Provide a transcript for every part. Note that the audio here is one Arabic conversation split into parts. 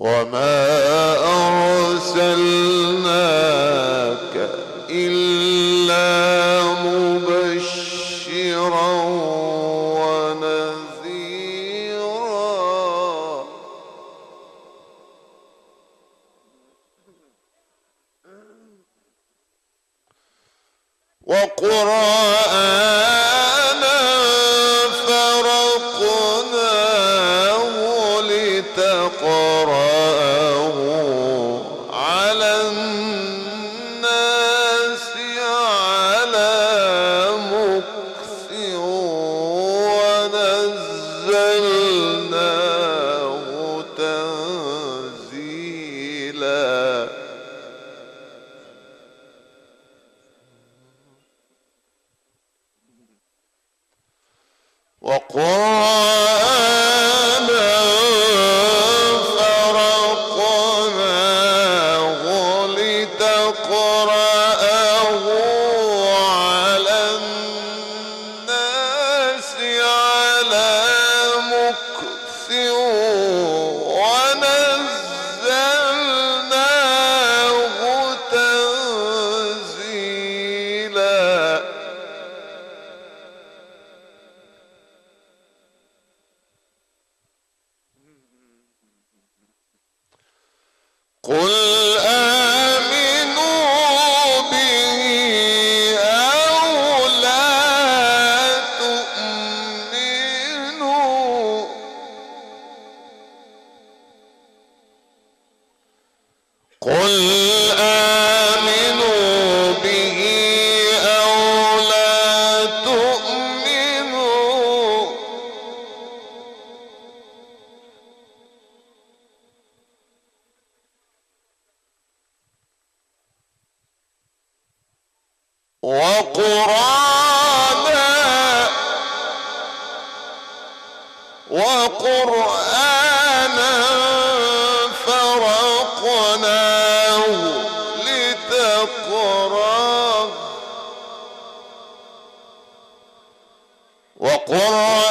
وما أرسلنا قرآن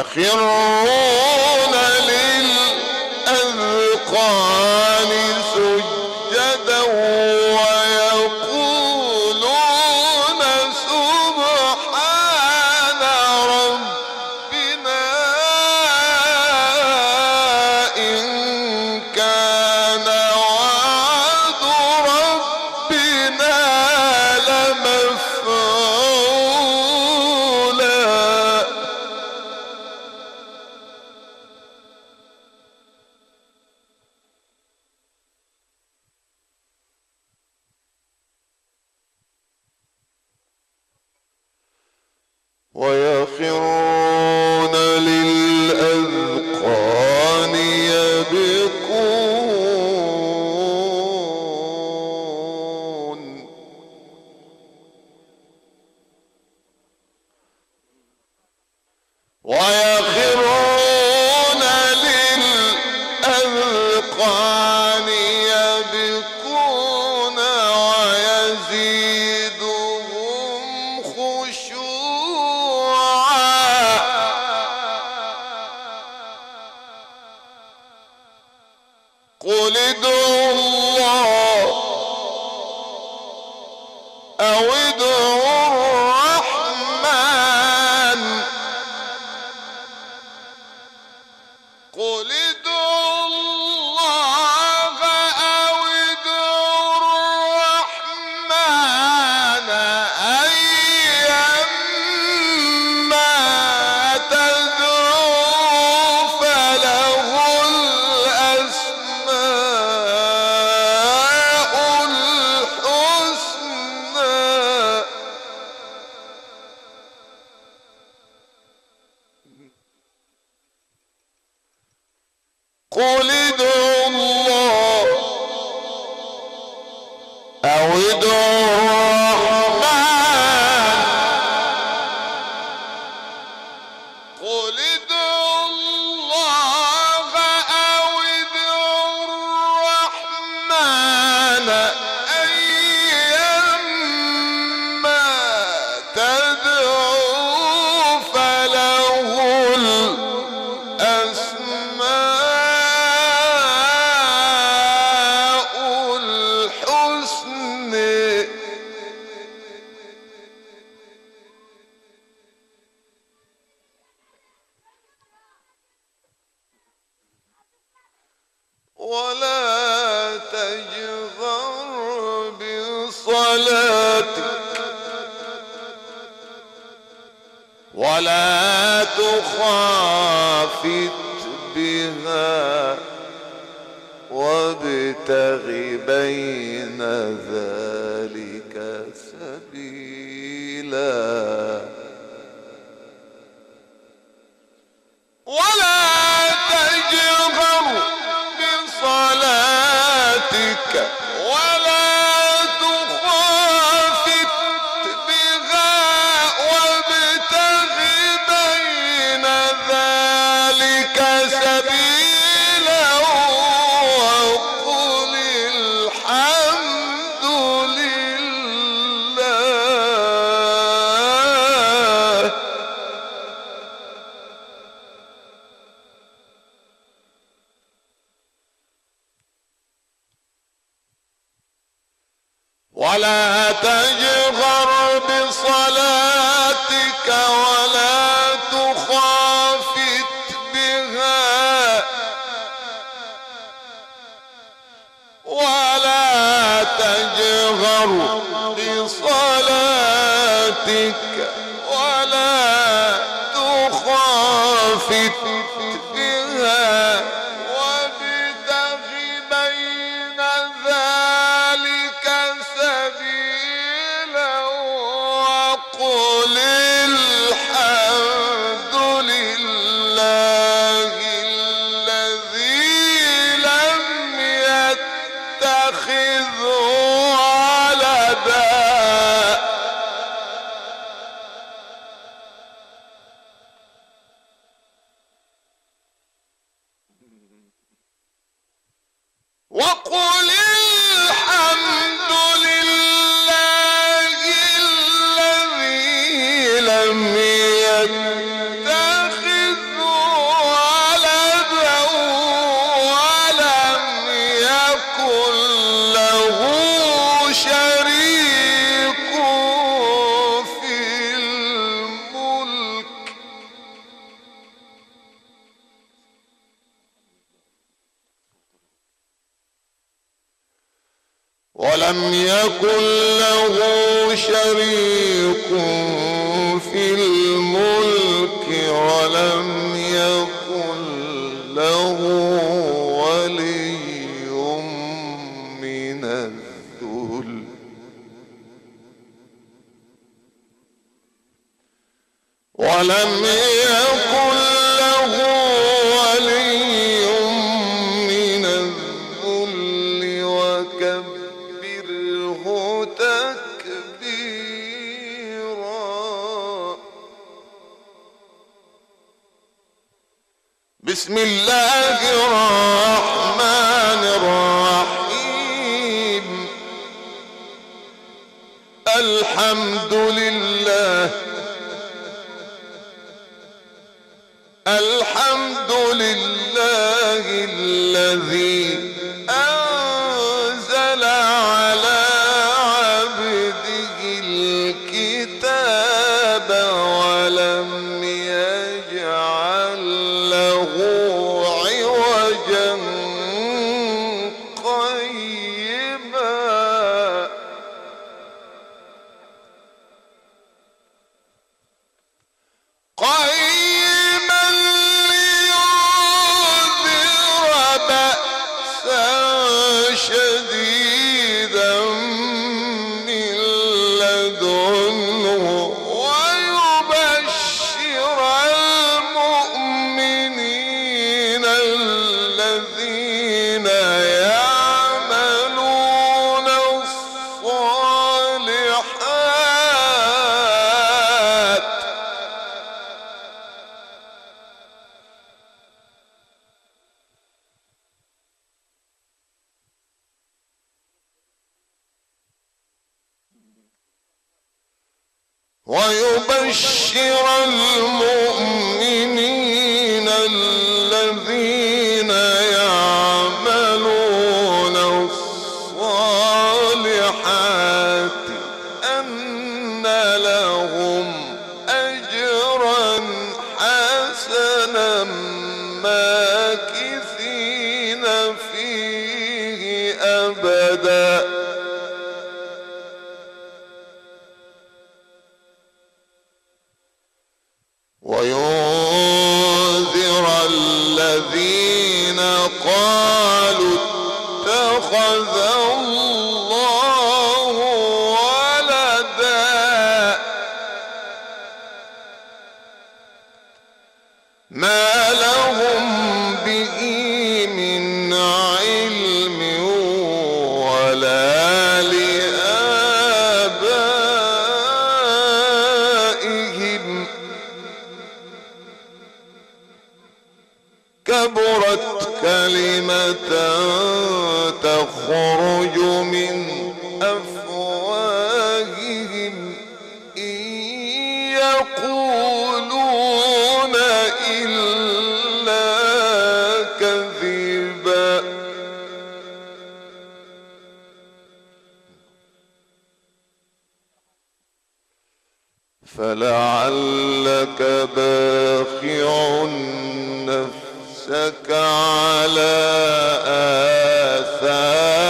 يخرون ಇಲ್ಲ بصلاتك العالمين وينذر الذين قالوا اتخذوا لعلك باخع نفسك على آثار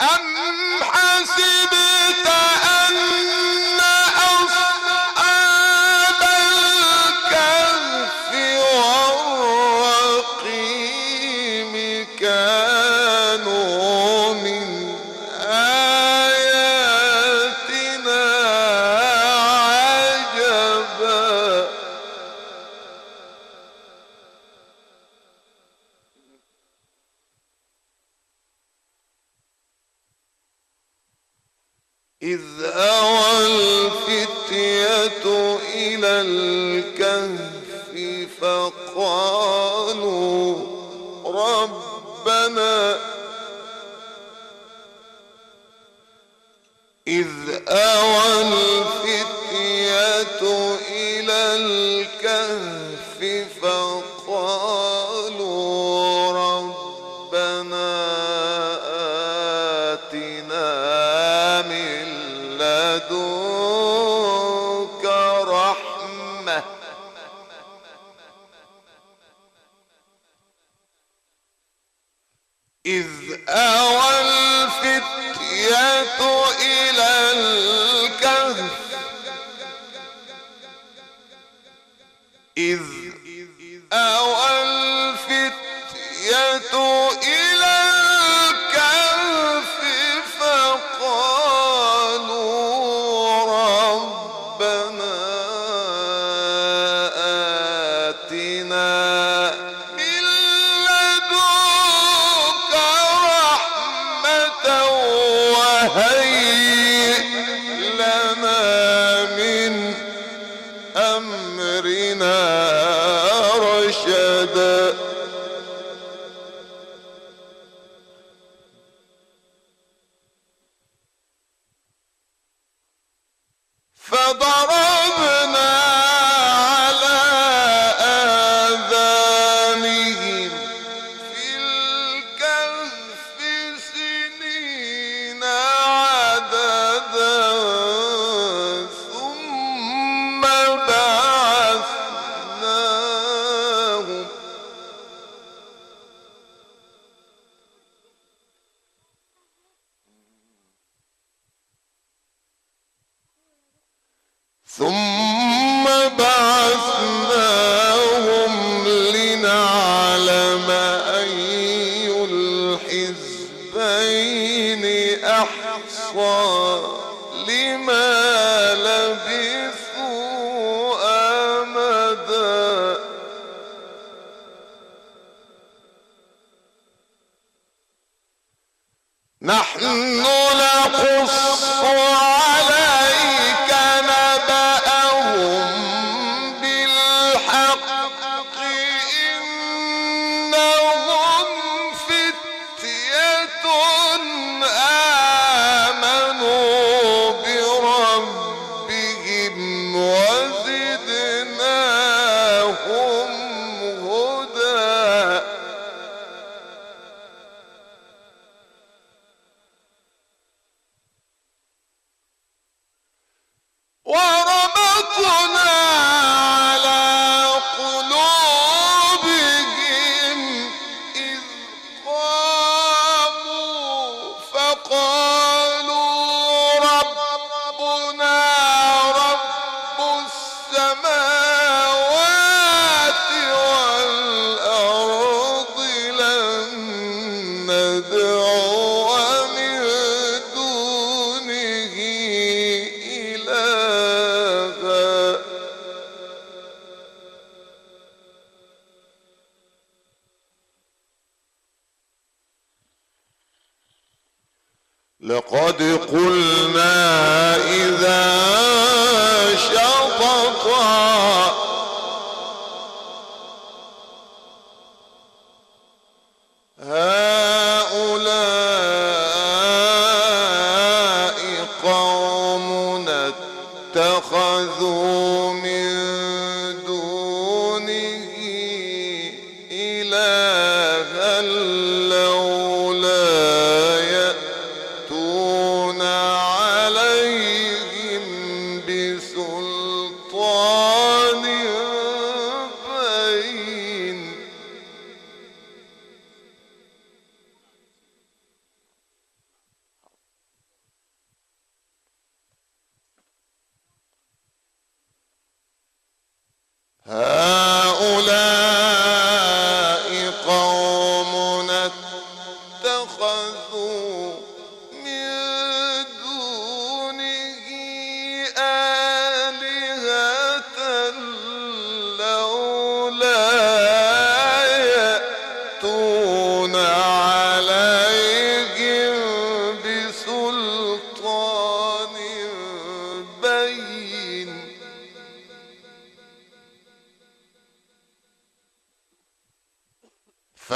and إذ أوى الفتية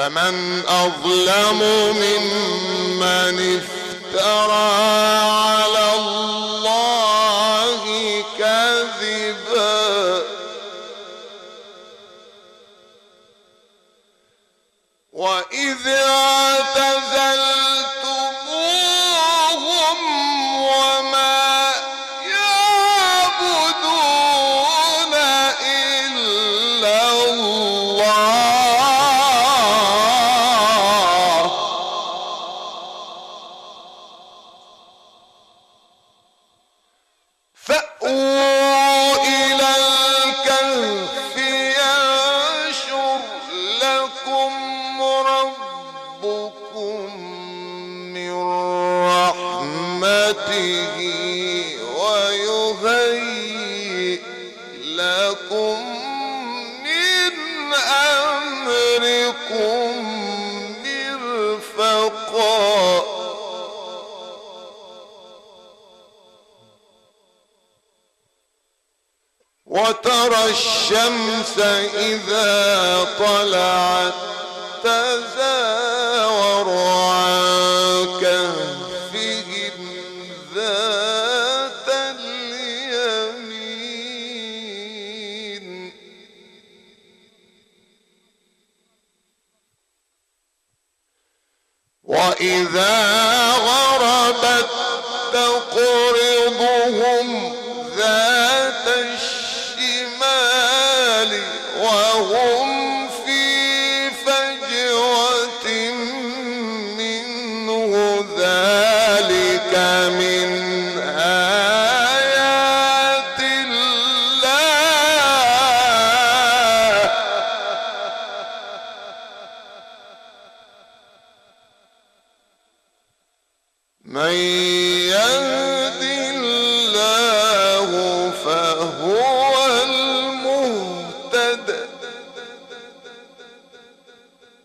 فمن أظلم ممن افترى Ooh. وإذا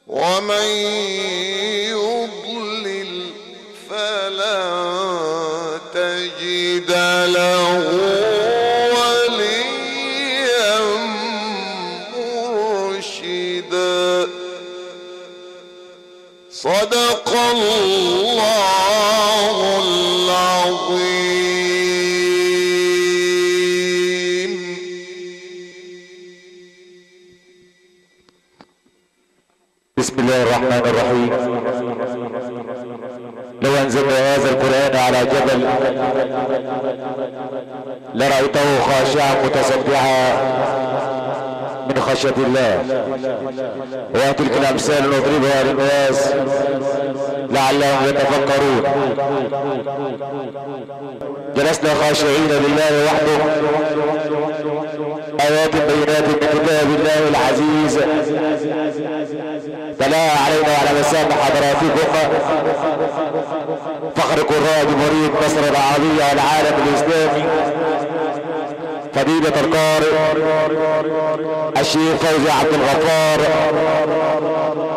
ومن جبل. لرأيته خاشعا متصدعا من خشية الله. وتلك الأمثال نضربها للناس لعلهم يتفكرون. جلسنا خاشعين لله وحده. آيات بينات من كتاب الله العزيز. تلاها علينا وعلى مسامع حضراتكم. فخر قراء مريد مصر العربية والعالم الإسلامي فضيلة القارئ الشيخ فوزي عبد الغفار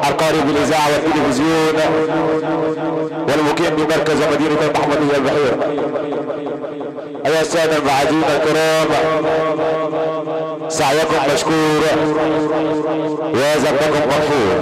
القارئ بالإذاعة والتلفزيون والمقيم بمركز مدينة المحمدية البحيرة. أيها السادة المعازيم الكرام سعيكم مشكور وذنبكم مغفور.